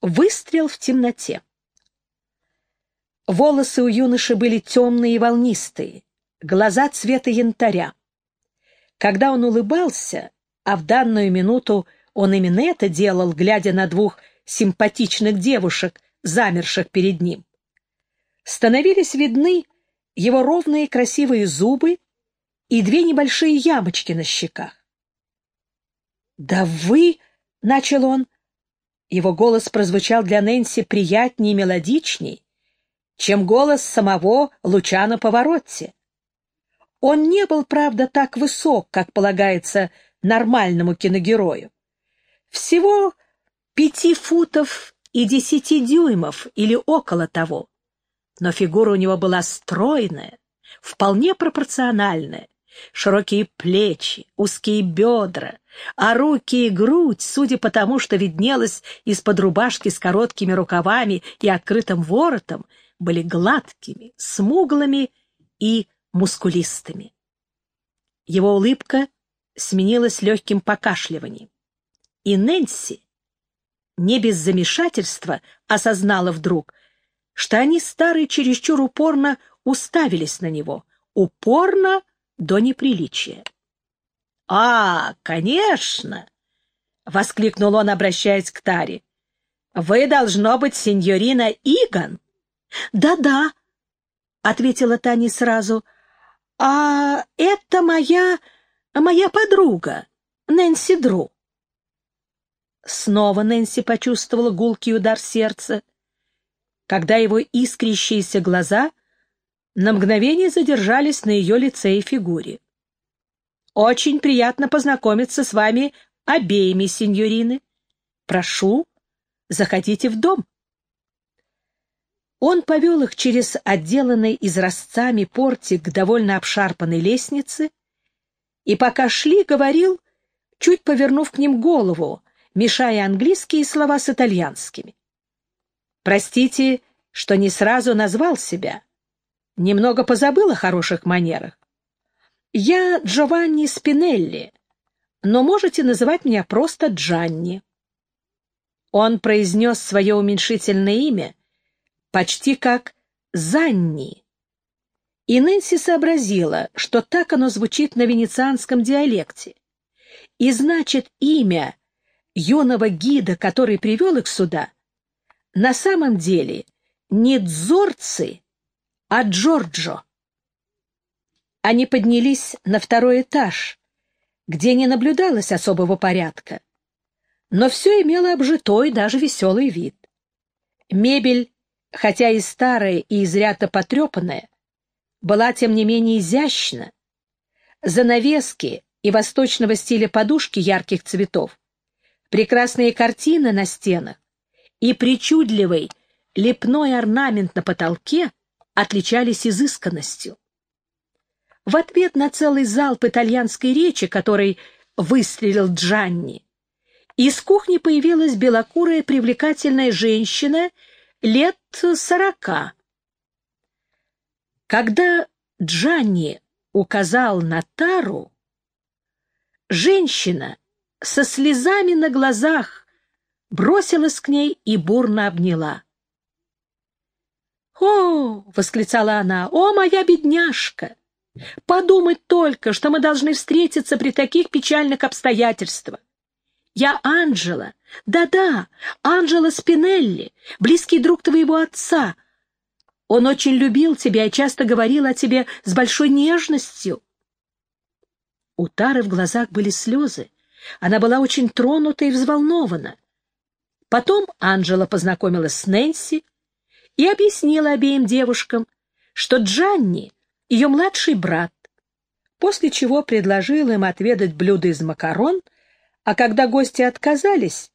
Выстрел в темноте. Волосы у юноши были темные и волнистые, глаза цвета янтаря. Когда он улыбался, а в данную минуту он именно это делал, глядя на двух симпатичных девушек, замерших перед ним, становились видны его ровные красивые зубы и две небольшие ямочки на щеках. «Да вы...» — начал он. Его голос прозвучал для Нэнси приятнее и мелодичней, чем голос самого Лучана Поворотти. Он не был, правда, так высок, как полагается нормальному киногерою. Всего пяти футов и десяти дюймов или около того. Но фигура у него была стройная, вполне пропорциональная. Широкие плечи, узкие бедра, а руки и грудь, судя по тому, что виднелось из-под рубашки с короткими рукавами и открытым воротом, были гладкими, смуглыми и мускулистыми. Его улыбка сменилась легким покашливанием. И Нэнси, не без замешательства, осознала вдруг, что они, старые, чересчур упорно уставились на него, упорно до неприличия. — А, конечно! — воскликнул он, обращаясь к Таре. — Вы, должно быть, сеньорина Иган? Да — Да-да, — ответила Таня сразу. — А это моя... моя подруга, Нэнси Дру. Снова Нэнси почувствовала гулкий удар сердца, когда его искрящиеся глаза на мгновение задержались на ее лице и фигуре. «Очень приятно познакомиться с вами обеими, сеньорины. Прошу, заходите в дом». Он повел их через отделанный изразцами портик к довольно обшарпанной лестнице и, пока шли, говорил, чуть повернув к ним голову, мешая английские слова с итальянскими. «Простите, что не сразу назвал себя. Немного позабыл о хороших манерах. Я Джованни Спинелли, но можете называть меня просто Джанни». Он произнес свое уменьшительное имя почти как «Занни». И Нэнси сообразила, что так оно звучит на венецианском диалекте. И значит, имя юного гида, который привел их сюда, на самом деле не Дзорци, а Джорджо. Они поднялись на второй этаж, где не наблюдалось особого порядка, но все имело обжитой, даже веселый вид. Мебель, хотя и старая и изрядно потрепанная, была, тем не менее, изящна. Занавески и восточного стиля подушки ярких цветов прекрасные картины на стенах и причудливый лепной орнамент на потолке отличались изысканностью. В ответ на целый залп итальянской речи, который выстрелил Джанни, из кухни появилась белокурая привлекательная женщина лет сорока. Когда Джанни указал на Тару, женщина со слезами на глазах бросилась к ней и бурно обняла. «О!» — восклицала она. «О, моя бедняжка! Подумать только, что мы должны встретиться при таких печальных обстоятельствах. Я Анжела, да-да, Анжела Спинелли, близкий друг твоего отца. Он очень любил тебя и часто говорил о тебе с большой нежностью». У Тары в глазах были слезы, она была очень тронута и взволнована. Потом Анжела познакомилась с Нэнси и объяснила обеим девушкам, что Джанни — ее младший брат, после чего предложила им отведать блюдо из макарон, а когда гости отказались,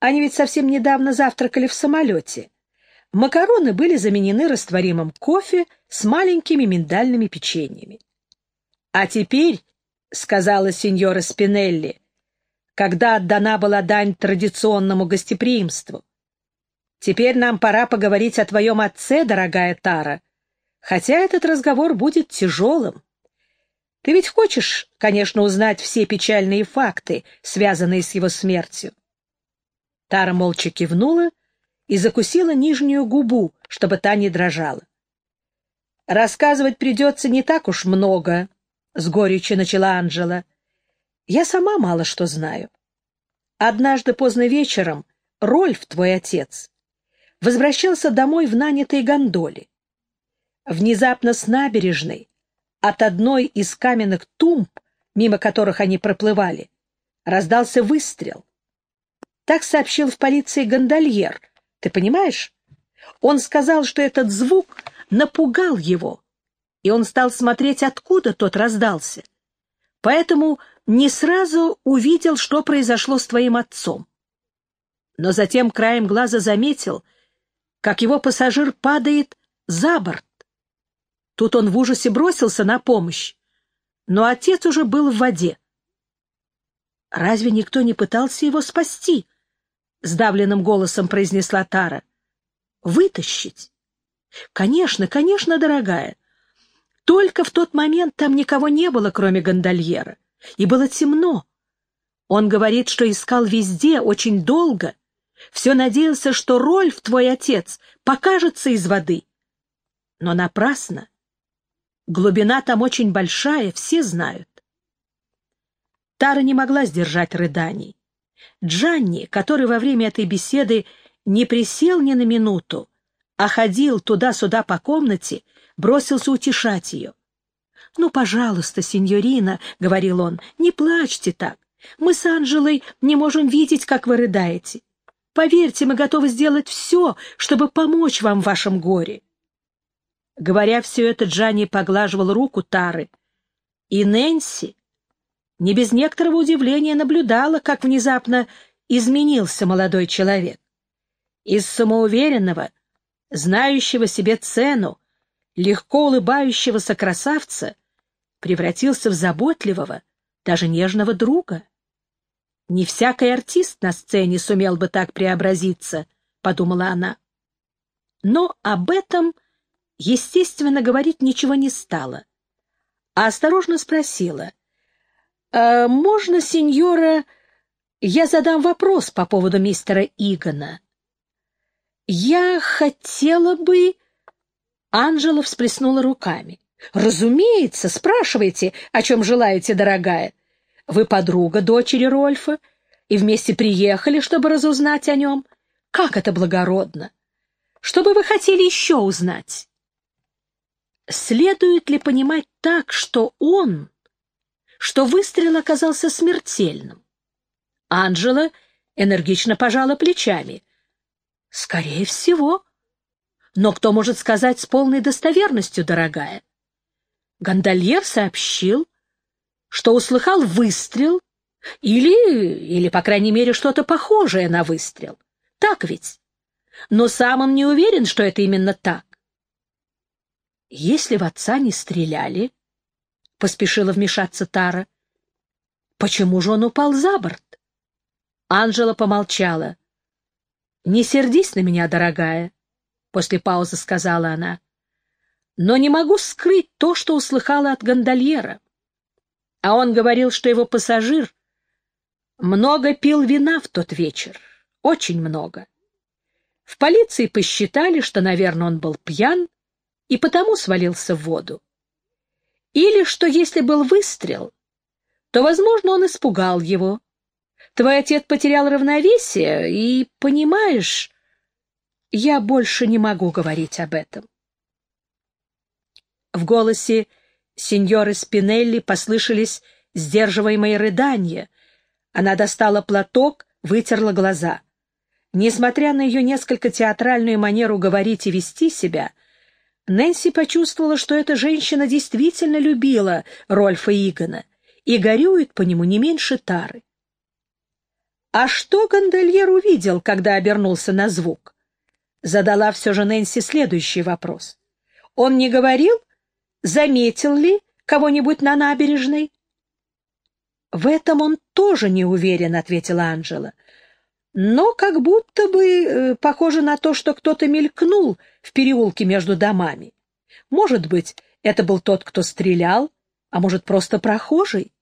они ведь совсем недавно завтракали в самолете, макароны были заменены растворимым кофе с маленькими миндальными печеньями. «А теперь», — сказала сеньора Спинелли, когда отдана была дань традиционному гостеприимству. Теперь нам пора поговорить о твоем отце, дорогая Тара, хотя этот разговор будет тяжелым. Ты ведь хочешь, конечно, узнать все печальные факты, связанные с его смертью. Тара молча кивнула и закусила нижнюю губу, чтобы та не дрожала. «Рассказывать придется не так уж много», — с горечью начала Анжела. «Я сама мало что знаю. Однажды поздно вечером Рольф, твой отец, возвращался домой в нанятой гондоле. Внезапно с набережной, от одной из каменных тумб, мимо которых они проплывали, раздался выстрел. Так сообщил в полиции гондольер. Ты понимаешь? Он сказал, что этот звук напугал его, и он стал смотреть, откуда тот раздался. Поэтому не сразу увидел, что произошло с твоим отцом. Но затем краем глаза заметил, как его пассажир падает за борт. Тут он в ужасе бросился на помощь, но отец уже был в воде. «Разве никто не пытался его спасти?» — сдавленным голосом произнесла Тара. «Вытащить?» «Конечно, конечно, дорогая. Только в тот момент там никого не было, кроме гондольера, и было темно. Он говорит, что искал везде очень долго. Все надеялся, что Рольф, твой отец, покажется из воды. Но напрасно. Глубина там очень большая, все знают. Тара не могла сдержать рыданий. Джанни, который во время этой беседы не присел ни на минуту, а ходил туда-сюда по комнате, бросился утешать ее. «Ну, пожалуйста, сеньорина», — говорил он, — «не плачьте так. Мы с Анжелой не можем видеть, как вы рыдаете. Поверьте, мы готовы сделать все, чтобы помочь вам в вашем горе». Говоря все это, Джанни поглаживал руку Тары, и Нэнси, не без некоторого удивления наблюдала, как внезапно изменился молодой человек. Из самоуверенного, знающего себе цену, легко улыбающегося красавца превратился в заботливого, даже нежного друга. «Не всякий артист на сцене сумел бы так преобразиться», — подумала она. Но об этом, естественно, говорить ничего не стала, а осторожно спросила — «Э, «Можно, сеньора, я задам вопрос по поводу мистера Игона?» «Я хотела бы...» Анжела всплеснула руками. «Разумеется, спрашивайте, о чем желаете, дорогая. Вы подруга дочери Рольфа и вместе приехали, чтобы разузнать о нем. Как это благородно! Что бы вы хотели еще узнать?» Следует ли понимать так, что он что выстрел оказался смертельным. Анжела энергично пожала плечами. «Скорее всего. Но кто может сказать с полной достоверностью, дорогая?» Гондольер сообщил, что услыхал выстрел или, или, по крайней мере, что-то похожее на выстрел. Так ведь? Но сам он не уверен, что это именно так. Если в отца не стреляли, — поспешила вмешаться Тара. «Почему же он упал за борт?» Анжела помолчала. «Не сердись на меня, дорогая», — после паузы сказала она. «Но не могу скрыть то, что услыхала от гондольера. А он говорил, что его пассажир много пил вина в тот вечер, очень много. В полиции посчитали, что, наверное, он был пьян и потому свалился в воду. Или что если был выстрел, то, возможно, он испугал его. Твой отец потерял равновесие, и, понимаешь, я больше не могу говорить об этом. В голосе сеньоры Спинелли послышались сдерживаемые рыдания. Она достала платок, вытерла глаза. Несмотря на ее несколько театральную манеру говорить и вести себя, Нэнси почувствовала, что эта женщина действительно любила Рольфа Игона и горюет по нему не меньше Тары. «А что гондольер увидел, когда обернулся на звук?» Задала все же Нэнси следующий вопрос. «Он не говорил, заметил ли кого-нибудь на набережной?» «В этом он тоже не уверен», — ответила Анжела но как будто бы э, похоже на то, что кто-то мелькнул в переулке между домами. Может быть, это был тот, кто стрелял, а может, просто прохожий.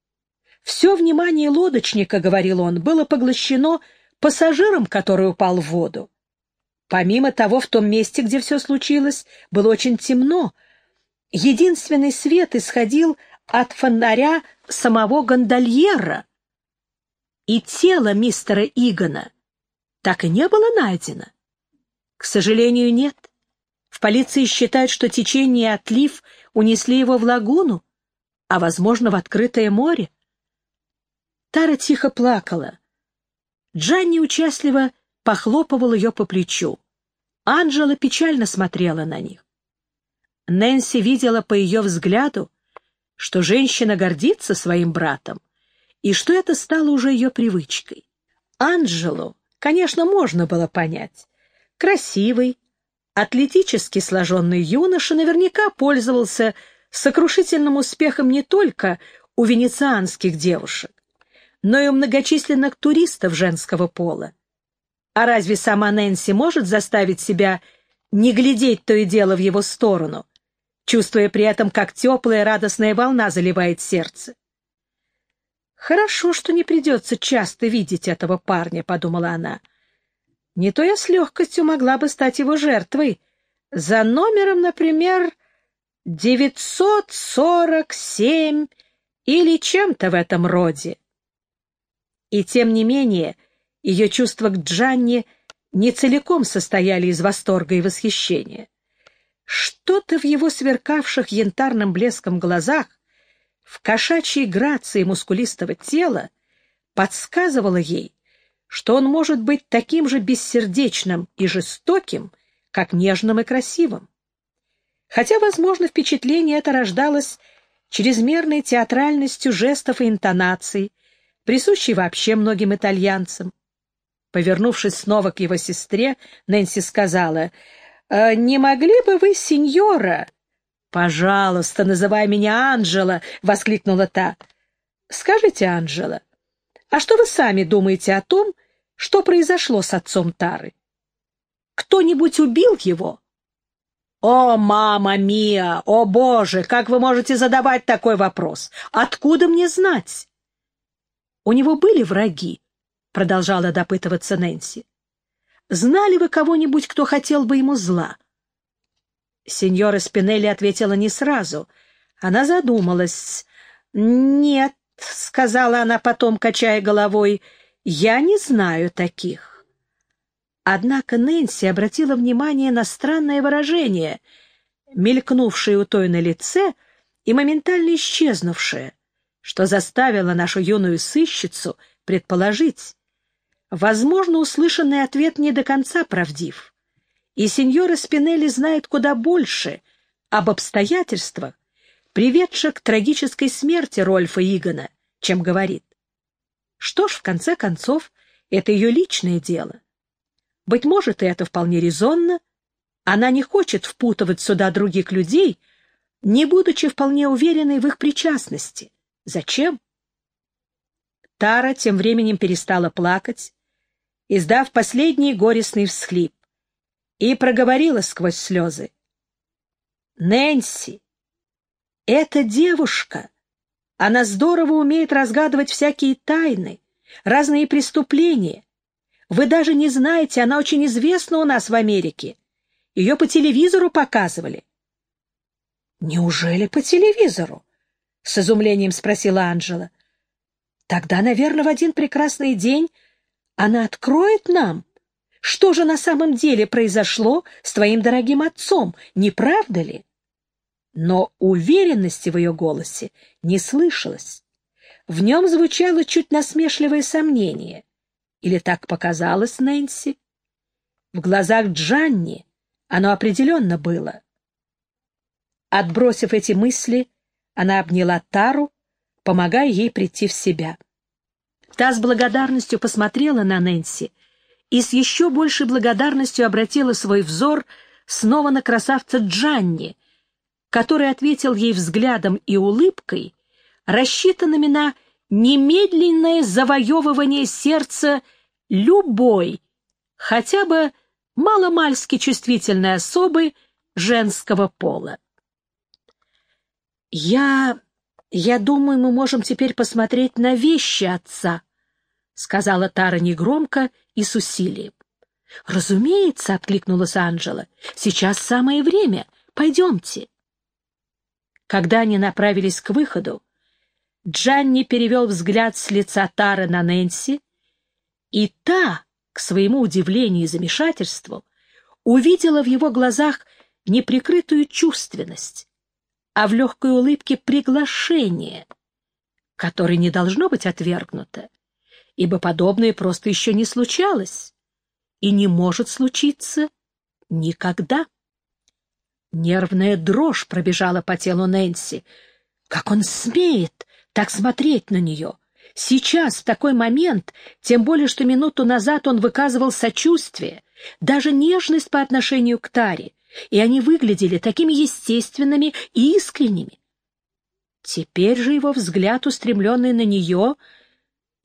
Все внимание лодочника, — говорил он, — было поглощено пассажиром, который упал в воду. Помимо того, в том месте, где все случилось, было очень темно. Единственный свет исходил от фонаря самого гондольера. И тело мистера Игона так и не было найдено. К сожалению, нет. В полиции считают, что течение и отлив унесли его в лагуну, а, возможно, в открытое море. Тара тихо плакала. Джанни участливо похлопывал ее по плечу. Анжела печально смотрела на них. Нэнси видела по ее взгляду, что женщина гордится своим братом, и что это стало уже ее привычкой. Анжелу, конечно, можно было понять. Красивый, атлетически сложенный юноша наверняка пользовался сокрушительным успехом не только у венецианских девушек, но и у многочисленных туристов женского пола. А разве сама Нэнси может заставить себя не глядеть то и дело в его сторону, чувствуя при этом, как теплая радостная волна заливает сердце? «Хорошо, что не придется часто видеть этого парня», — подумала она. «Не то я с легкостью могла бы стать его жертвой. За номером, например, 947 или чем-то в этом роде». И тем не менее ее чувства к Джанне не целиком состояли из восторга и восхищения. Что-то в его сверкавших янтарным блеском глазах в кошачьей грации мускулистого тела подсказывало ей, что он может быть таким же бессердечным и жестоким, как нежным и красивым. Хотя, возможно, впечатление это рождалось чрезмерной театральностью жестов и интонаций, присущей вообще многим итальянцам. Повернувшись снова к его сестре, Нэнси сказала, «Э, «Не могли бы вы, сеньора, «Пожалуйста, называй меня Анжела!» — воскликнула та. «Скажите, Анжела, а что вы сами думаете о том, что произошло с отцом Тары? Кто-нибудь убил его?» «О, мама Мия! О, Боже! Как вы можете задавать такой вопрос? Откуда мне знать?» «У него были враги?» — продолжала допытываться Нэнси. «Знали вы кого-нибудь, кто хотел бы ему зла?» Сеньора Спинелли ответила не сразу. Она задумалась. «Нет», — сказала она потом, качая головой, — «я не знаю таких». Однако Нэнси обратила внимание на странное выражение, мелькнувшее у той на лице и моментально исчезнувшее, что заставило нашу юную сыщицу предположить. Возможно, услышанный ответ не до конца правдив и сеньора Спинелли знает куда больше об обстоятельствах, приведших к трагической смерти Рольфа Игона, чем говорит. Что ж, в конце концов, это ее личное дело. Быть может, и это вполне резонно. Она не хочет впутывать сюда других людей, не будучи вполне уверенной в их причастности. Зачем? Тара тем временем перестала плакать, издав последний горестный всхлип и проговорила сквозь слезы. «Нэнси, эта девушка, она здорово умеет разгадывать всякие тайны, разные преступления. Вы даже не знаете, она очень известна у нас в Америке. Ее по телевизору показывали». «Неужели по телевизору?» — с изумлением спросила Анжела. «Тогда, наверное, в один прекрасный день она откроет нам, что же на самом деле произошло с твоим дорогим отцом, не правда ли? Но уверенности в ее голосе не слышалось. В нем звучало чуть насмешливое сомнение. Или так показалось Нэнси? В глазах Джанни оно определенно было. Отбросив эти мысли, она обняла Тару, помогая ей прийти в себя. Та с благодарностью посмотрела на Нэнси и с еще большей благодарностью обратила свой взор снова на красавца Джанни, который ответил ей взглядом и улыбкой, рассчитанными на немедленное завоевывание сердца любой, хотя бы маломальски чувствительной особы женского пола. «Я... я думаю, мы можем теперь посмотреть на вещи отца», — сказала Тара негромко и с усилием. «Разумеется», — откликнулась Анжела, — «сейчас самое время. Пойдемте». Когда они направились к выходу, Джанни перевел взгляд с лица Тары на Нэнси, и та, к своему удивлению и замешательству, увидела в его глазах неприкрытую чувственность, а в легкой улыбке приглашение, которое не должно быть отвергнуто, ибо подобное просто еще не случалось и не может случиться никогда. Нервная дрожь пробежала по телу Нэнси. Как он смеет так смотреть на нее? Сейчас, в такой момент, тем более, что минуту назад он выказывал сочувствие, даже нежность по отношению к Таре, и они выглядели такими естественными и искренними. Теперь же его взгляд, устремленный на нее,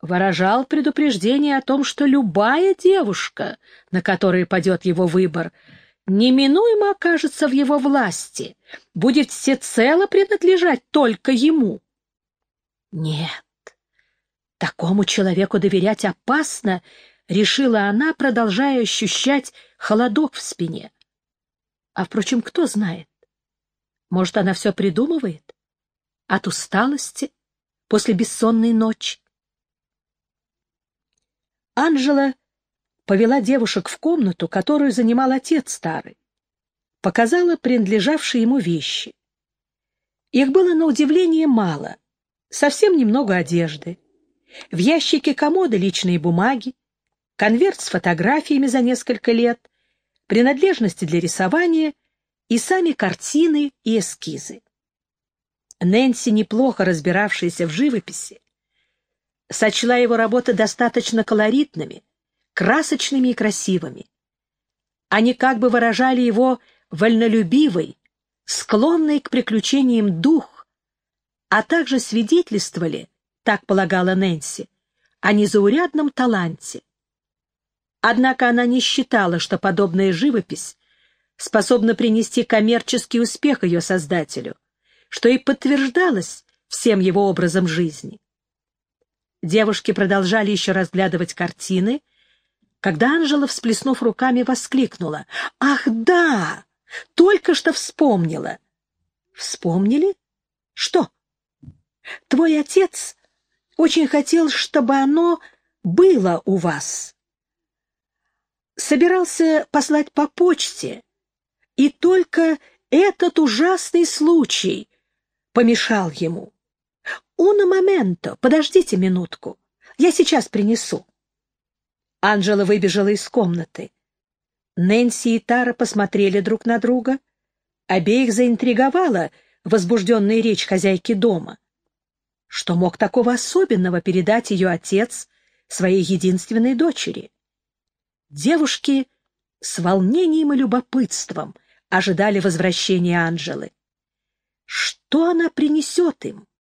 выражал предупреждение о том, что любая девушка, на которой падет его выбор, неминуемо окажется в его власти, будет всецело принадлежать только ему. Нет, такому человеку доверять опасно, решила она, продолжая ощущать холодок в спине. А, впрочем, кто знает? Может, она все придумывает? От усталости? После бессонной ночи? Анжела повела девушек в комнату, которую занимал отец старый. Показала принадлежавшие ему вещи. Их было на удивление мало, совсем немного одежды. В ящике комода личные бумаги, конверт с фотографиями за несколько лет, принадлежности для рисования и сами картины и эскизы. Нэнси, неплохо разбиравшаяся в живописи, сочла его работы достаточно колоритными, красочными и красивыми. Они как бы выражали его вольнолюбивый, склонный к приключениям дух, а также свидетельствовали, так полагала Нэнси, о незаурядном таланте, Однако она не считала, что подобная живопись способна принести коммерческий успех ее создателю, что и подтверждалось всем его образом жизни. Девушки продолжали еще разглядывать картины, когда Анжела, всплеснув руками, воскликнула. «Ах, да! Только что вспомнила!» «Вспомнили? Что?» «Твой отец очень хотел, чтобы оно было у вас» собирался послать по почте, и только этот ужасный случай помешал ему. «Уна моменто, подождите минутку, я сейчас принесу». Анжела выбежала из комнаты. Нэнси и Тара посмотрели друг на друга. Обеих заинтриговала возбужденная речь хозяйки дома. Что мог такого особенного передать ее отец своей единственной дочери? Девушки с волнением и любопытством ожидали возвращения Анжелы. Что она принесет им?